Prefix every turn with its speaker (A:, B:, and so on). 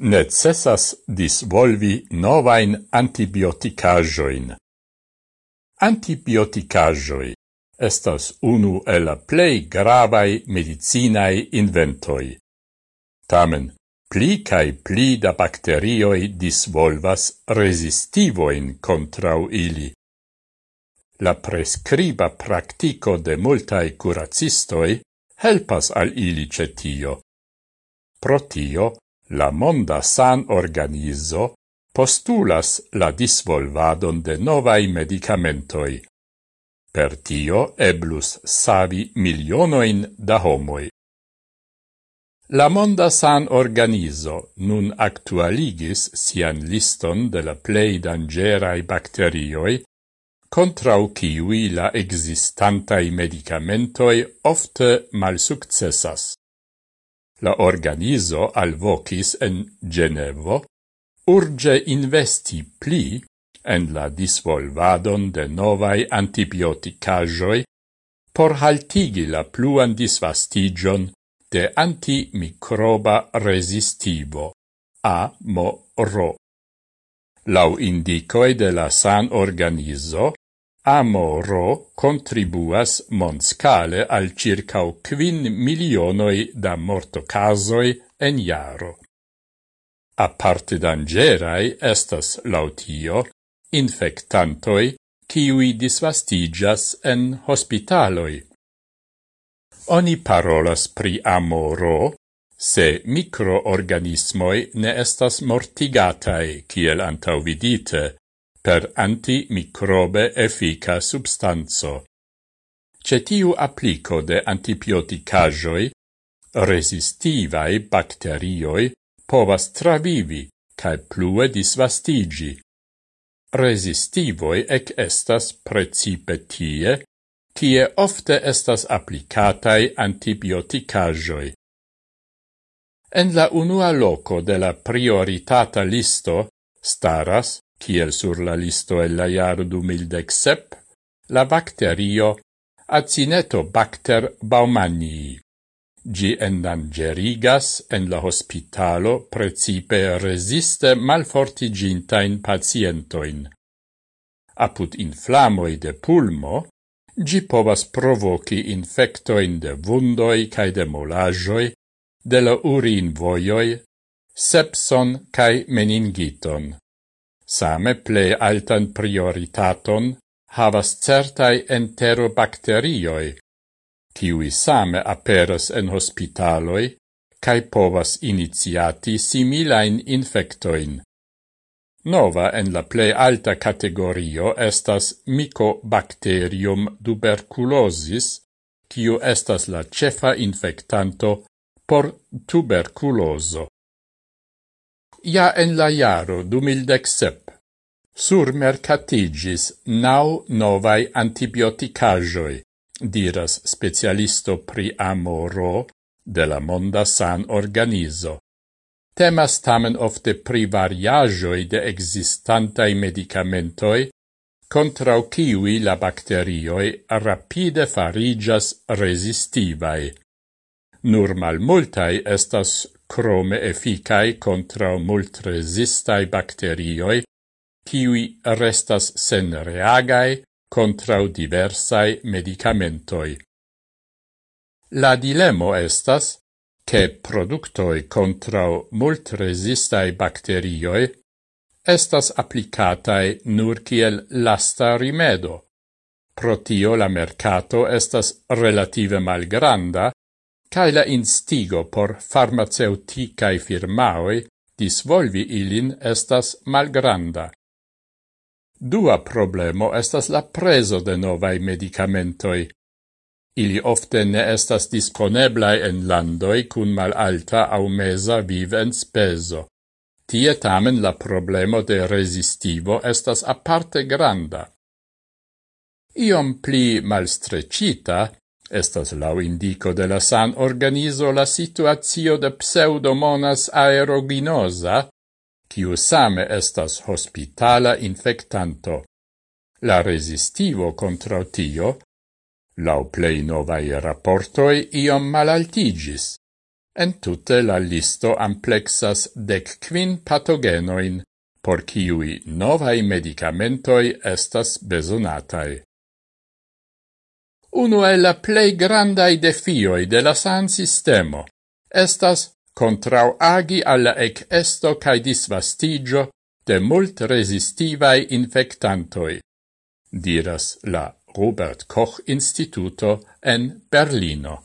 A: necessas disvolvi novain antibioticajoin. Antibioticajoi estas unu el la plei gravai medicinae inventoi. Tamen, pli cae pli da bacterioi disvolvas resistivoin contrau ili. La prescriba practico de multae curacistoi helpas al ili cetio. Pro tio, la Monda San Organizo postulas la disvolvadon de novai medicamentoi. Per tio eblus savi milionoin da homoi. La Monda San Organizo nun actualigis sian liston de la plei dangerai bacterioi contrau kiwi la existantai medicamentoi ofte malsuccessas. La organizo alvocis en Genevo urge investi pli en la disvolvadon de novai antibioticajoi por haltigi la pluan disvastigion de antimicroba resistivo a mo ro. Lau indicoe de la san organizo, Amoro contribuas monscale al circa quin milionoi da mortocasoi en iaro. A parte dangerai estas lautio infectantoi kiui disvastigas en hospitaloi. Oni parolas pri amoro, se microorganismoi ne estas mortigatai, kiel antauvidite, per antimicrobe effica substanzo. Cetiu applico de antibioticajoi, resistivae bacterioi povas travivi cae plue disvastigi. Resistivoi ec estas precipe tie, kie ofte estas applicatai antibioticajoi. En la unua loco de la prioritata listo staras Kiel sur la listo el la jaro du la bacterio acineto bacter baumanii. Gi endangerigas en la hospitalo precipe resiste malfortigintain pacientoin. Apud inflamoi de pulmo, gi povas provoci infectoin de vundoi cae de molajoi, de la urin voioi, sepson cae meningiton. Same ple altan prioritaton havas certai enterobacterioi, kiui same aperas en hospitaloi, cae povas iniciati similain infectoin. Nova en la plei alta categorio estas Mycobacterium tuberculosis, kiu estas la cefa infectanto por tuberculoso ja en la jaro 2017 sur mercatigis nau novai antibioticajoi, diras specialisto pri amoro de la Monda San Organizo. Temas tamen ofte pri variajoi de existantai medicamentoi, contrau kiwi la bacterioi rapide farigas resistivai. Nur malmultai estas crome efficae contra multresistai bacterioi, qui restas sen reagae contra diversai medicamentoi. La dilemo estas che productoi contra multresistai bacterioi estas applicatae nur kiel lasta rimedo. Pro tio la mercato estas relative malgranda, cae la instigo por farmaceuticae firmaoi disvolvi ilin estas malgranda. Dua problemo estas la preso de novai medicamentoi. Ili ofte ne estas disponeblai en landoi cun malalta au mesa vivens peso. Tie tamen la problemo de resistivo estas aparte granda. Iom pli malstrecita Estas lau indico de la san organizo la situazio de pseudomonas aeruginosa, kiu same estas hospitala infectanto. La resistivo contra tio, lau plei novae rapportoi, iom malaltigis. En tutte la listo amplexas dec quin patogenoin, por ciui novae medicamentoi estas besonatai. Uno el la plei grandai defioi de la san sistemo estas contrauagi alla ec esto cae disvastigio de mult resistivai infectantoi, diras la Robert Koch Instituto en Berlino.